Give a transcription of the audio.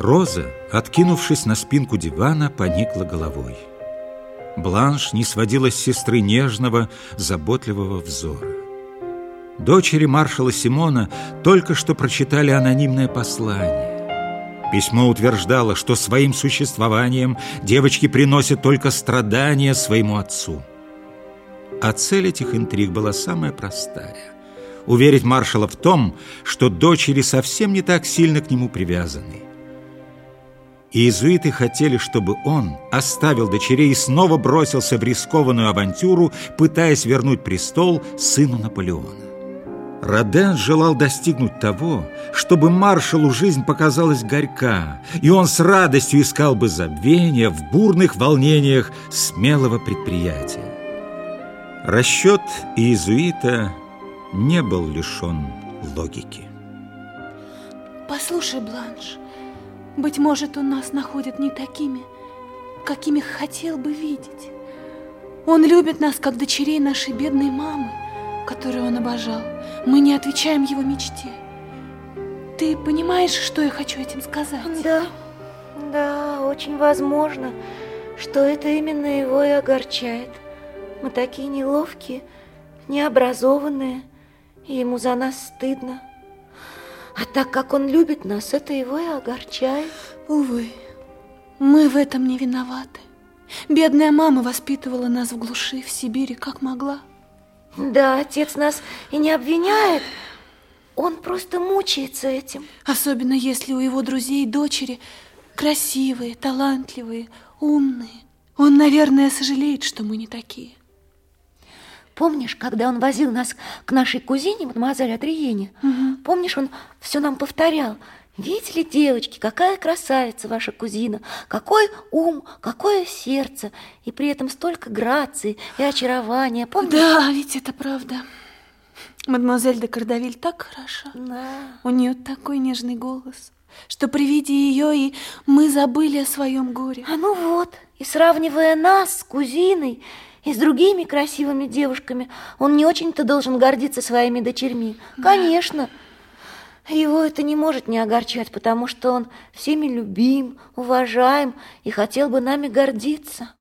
Роза, откинувшись на спинку дивана, поникла головой. Бланш не сводила с сестры нежного, заботливого взора. Дочери маршала Симона только что прочитали анонимное послание. Письмо утверждало, что своим существованием девочки приносят только страдания своему отцу. А цель этих интриг была самая простая – уверить маршала в том, что дочери совсем не так сильно к нему привязаны. Иезуиты хотели, чтобы он оставил дочерей и снова бросился в рискованную авантюру, пытаясь вернуть престол сыну Наполеона. Роден желал достигнуть того, чтобы маршалу жизнь показалась горька, и он с радостью искал бы забвения в бурных волнениях смелого предприятия. Расчет иезуита не был лишен логики. Послушай, Бланш, быть может, он нас находит не такими, какими хотел бы видеть. Он любит нас, как дочерей нашей бедной мамы, которую он обожал. Мы не отвечаем его мечте. Ты понимаешь, что я хочу этим сказать? Да, да, очень возможно, что это именно его и огорчает. Мы такие неловкие, необразованные, и ему за нас стыдно. А так как он любит нас, это его и огорчает. Увы, мы в этом не виноваты. Бедная мама воспитывала нас в глуши, в Сибири, как могла. Да, отец нас и не обвиняет. Он просто мучается этим. Особенно если у его друзей и дочери красивые, талантливые, умные. Он, наверное, сожалеет, что мы не такие. Помнишь, когда он возил нас к нашей кузине, мадемуазель Адриене? Угу. Помнишь, он все нам повторял. Видели, девочки, какая красавица ваша кузина, какой ум, какое сердце, и при этом столько грации и очарования. Помнишь? Да, ведь это правда. Мадемуазель де Кардавиль так хороша. Да. У нее такой нежный голос, что при виде ее и мы забыли о своем горе. А ну вот, и сравнивая нас с кузиной, и с другими красивыми девушками он не очень-то должен гордиться своими дочерьми. Конечно. Его это не может не огорчать, потому что он всеми любим, уважаем и хотел бы нами гордиться.